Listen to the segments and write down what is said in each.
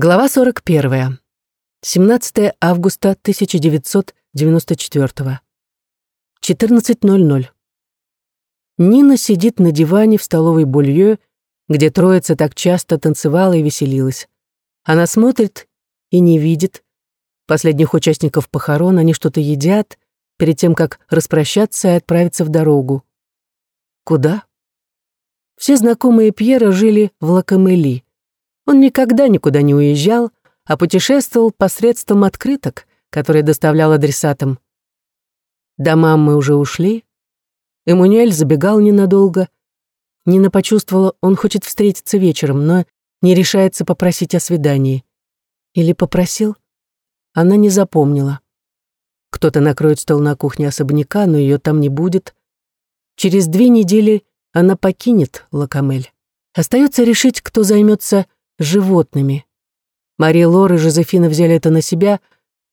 Глава 41. 17 августа 1994. 14.00. Нина сидит на диване в столовой Булье, где троица так часто танцевала и веселилась. Она смотрит и не видит. Последних участников похорон они что-то едят, перед тем, как распрощаться и отправиться в дорогу. Куда? Все знакомые Пьера жили в Лакамели. Он никогда никуда не уезжал, а путешествовал посредством открыток, которые доставлял адресатам. До мамы уже ушли. Эммануэль забегал ненадолго. Нина почувствовала, он хочет встретиться вечером, но не решается попросить о свидании. Или попросил? Она не запомнила. Кто-то накроет стол на кухне особняка, но ее там не будет. Через две недели она покинет Лакамель. Остается решить, кто займется животными. Мария Лор и Жозефина взяли это на себя.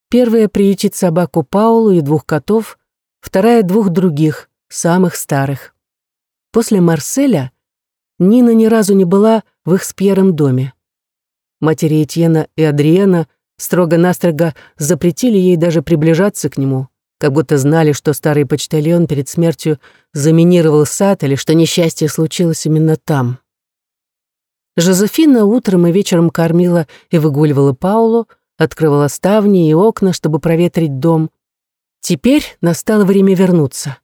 Первая приютит собаку Паулу и двух котов, вторая — двух других, самых старых. После Марселя Нина ни разу не была в их с Пьером доме. Матери Этьена и Адриена строго-настрого запретили ей даже приближаться к нему, как будто знали, что старый почтальон перед смертью заминировал сад или что несчастье случилось именно там. Жозефина утром и вечером кормила и выгуливала Паулу, открывала ставни и окна, чтобы проветрить дом. Теперь настало время вернуться.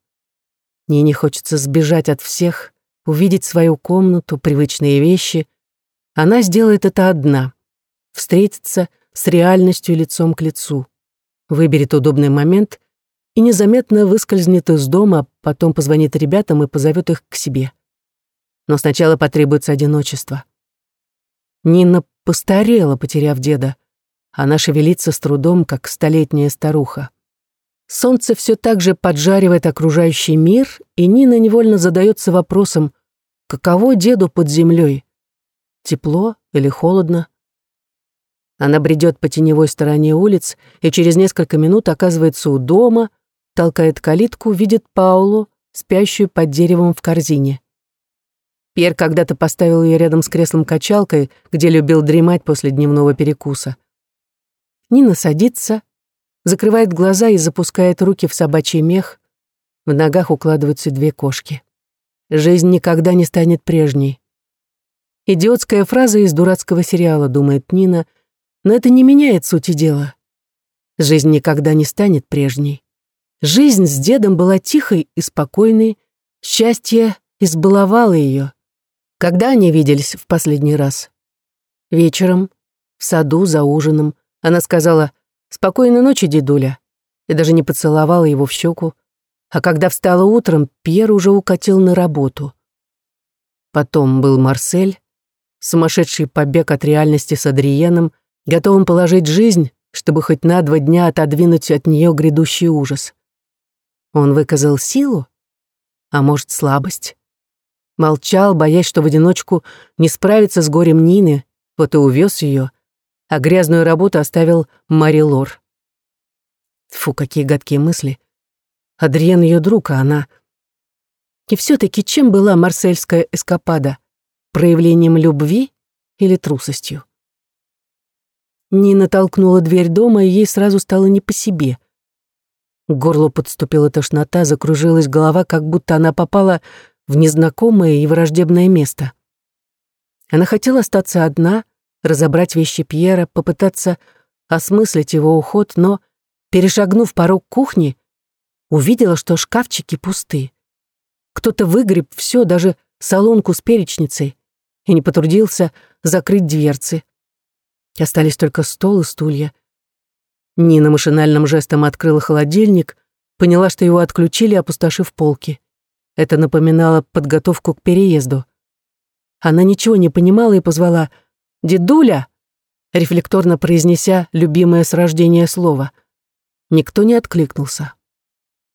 Нине хочется сбежать от всех, увидеть свою комнату, привычные вещи. Она сделает это одна. Встретиться с реальностью лицом к лицу. Выберет удобный момент и незаметно выскользнет из дома, потом позвонит ребятам и позовет их к себе. Но сначала потребуется одиночество. Нина постарела, потеряв деда. Она шевелится с трудом, как столетняя старуха. Солнце все так же поджаривает окружающий мир, и Нина невольно задается вопросом, каково деду под землей? Тепло или холодно? Она бредет по теневой стороне улиц и через несколько минут оказывается у дома, толкает калитку, видит Паулу, спящую под деревом в корзине. Пьер когда-то поставил ее рядом с креслом-качалкой, где любил дремать после дневного перекуса. Нина садится, закрывает глаза и запускает руки в собачий мех. В ногах укладываются две кошки. Жизнь никогда не станет прежней. Идиотская фраза из дурацкого сериала, думает Нина, но это не меняет сути дела. Жизнь никогда не станет прежней. Жизнь с дедом была тихой и спокойной, счастье избаловало ее. Когда они виделись в последний раз? Вечером, в саду, за ужином. Она сказала «Спокойной ночи, дедуля», и даже не поцеловала его в щеку. А когда встала утром, Пьер уже укатил на работу. Потом был Марсель, сумасшедший побег от реальности с Адриеном, готовым положить жизнь, чтобы хоть на два дня отодвинуть от нее грядущий ужас. Он выказал силу, а может, слабость. Молчал, боясь, что в одиночку не справится с горем Нины, вот и увез ее, а грязную работу оставил Мари Лор. Фу, какие гадкие мысли. Адриен ее друг, а она... И все-таки чем была марсельская эскапада? Проявлением любви или трусостью? Нина толкнула дверь дома, и ей сразу стало не по себе. К горлу подступила тошнота, закружилась голова, как будто она попала в незнакомое и враждебное место. Она хотела остаться одна, разобрать вещи Пьера, попытаться осмыслить его уход, но, перешагнув порог кухни, увидела, что шкафчики пусты. Кто-то выгреб все, даже солонку с перечницей, и не потрудился закрыть дверцы. Остались только стол и стулья. Нина машинальным жестом открыла холодильник, поняла, что его отключили, опустошив полки. Это напоминало подготовку к переезду. Она ничего не понимала и позвала «Дедуля!», рефлекторно произнеся любимое с рождения слово. Никто не откликнулся.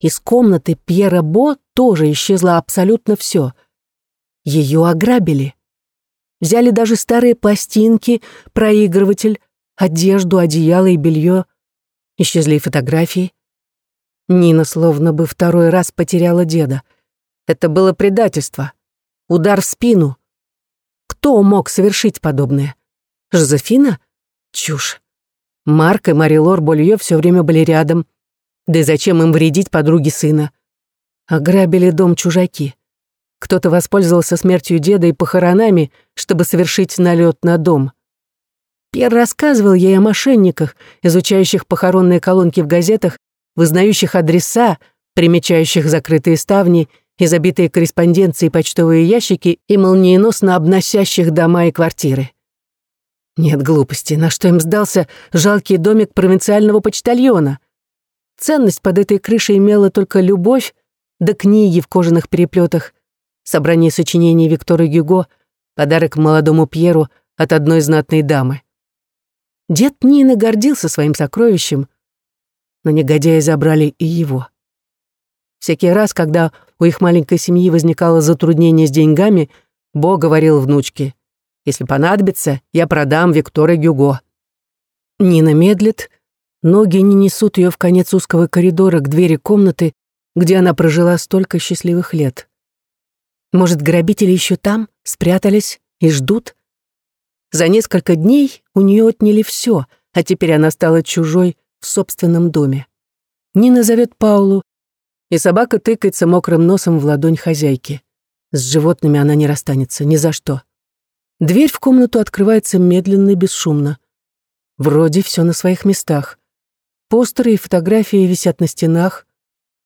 Из комнаты Пьера Бо тоже исчезло абсолютно все. Ее ограбили. Взяли даже старые пластинки, проигрыватель, одежду, одеяло и белье. Исчезли фотографии. Нина словно бы второй раз потеряла деда — это было предательство. Удар в спину. Кто мог совершить подобное? Жозефина? Чушь. Марк и Марилор Болье все время были рядом. Да и зачем им вредить подруге сына? Ограбили дом чужаки. Кто-то воспользовался смертью деда и похоронами, чтобы совершить налет на дом. Пьер рассказывал ей о мошенниках, изучающих похоронные колонки в газетах, вызнающих адреса, примечающих закрытые ставни и забитые корреспонденцией почтовые ящики и молниеносно обносящих дома и квартиры. Нет глупости, на что им сдался жалкий домик провинциального почтальона. Ценность под этой крышей имела только любовь, да книги в кожаных переплетах, собрание сочинений Виктора Гюго, подарок молодому Пьеру от одной знатной дамы. Дед Нина гордился своим сокровищем, но негодяи забрали и его. Всякий раз, когда у их маленькой семьи возникало затруднение с деньгами, Бо говорил внучке, «Если понадобится, я продам Виктора Гюго». Нина медлит, ноги не несут ее в конец узкого коридора к двери комнаты, где она прожила столько счастливых лет. Может, грабители еще там, спрятались и ждут? За несколько дней у нее отняли все, а теперь она стала чужой в собственном доме. Нина зовет Паулу, и собака тыкается мокрым носом в ладонь хозяйки. С животными она не расстанется, ни за что. Дверь в комнату открывается медленно и бесшумно. Вроде все на своих местах. Постеры и фотографии висят на стенах,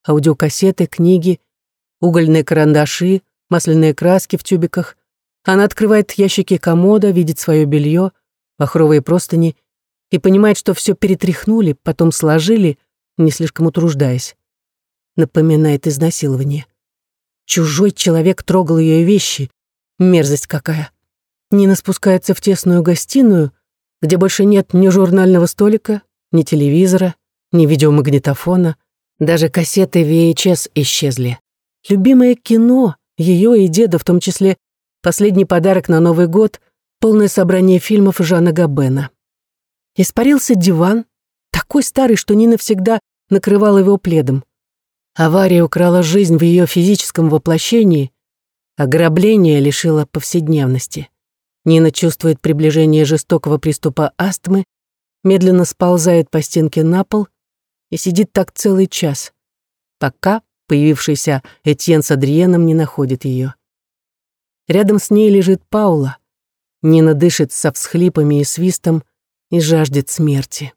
аудиокассеты, книги, угольные карандаши, масляные краски в тюбиках. Она открывает ящики комода, видит свое белье, махровые простыни и понимает, что все перетряхнули, потом сложили, не слишком утруждаясь. Напоминает изнасилование. Чужой человек трогал ее вещи. Мерзость какая. Нина спускается в тесную гостиную, где больше нет ни журнального столика, ни телевизора, ни видеомагнитофона, даже кассеты VHS исчезли. Любимое кино, ее и деда, в том числе последний подарок на Новый год, полное собрание фильмов Жана Габена. Испарился диван, такой старый, что Нина всегда накрывала его пледом. Авария украла жизнь в ее физическом воплощении, ограбление лишило повседневности. Нина чувствует приближение жестокого приступа астмы, медленно сползает по стенке на пол и сидит так целый час, пока появившийся Этьен с Адриеном не находит ее. Рядом с ней лежит Паула. Нина дышит со всхлипами и свистом и жаждет смерти.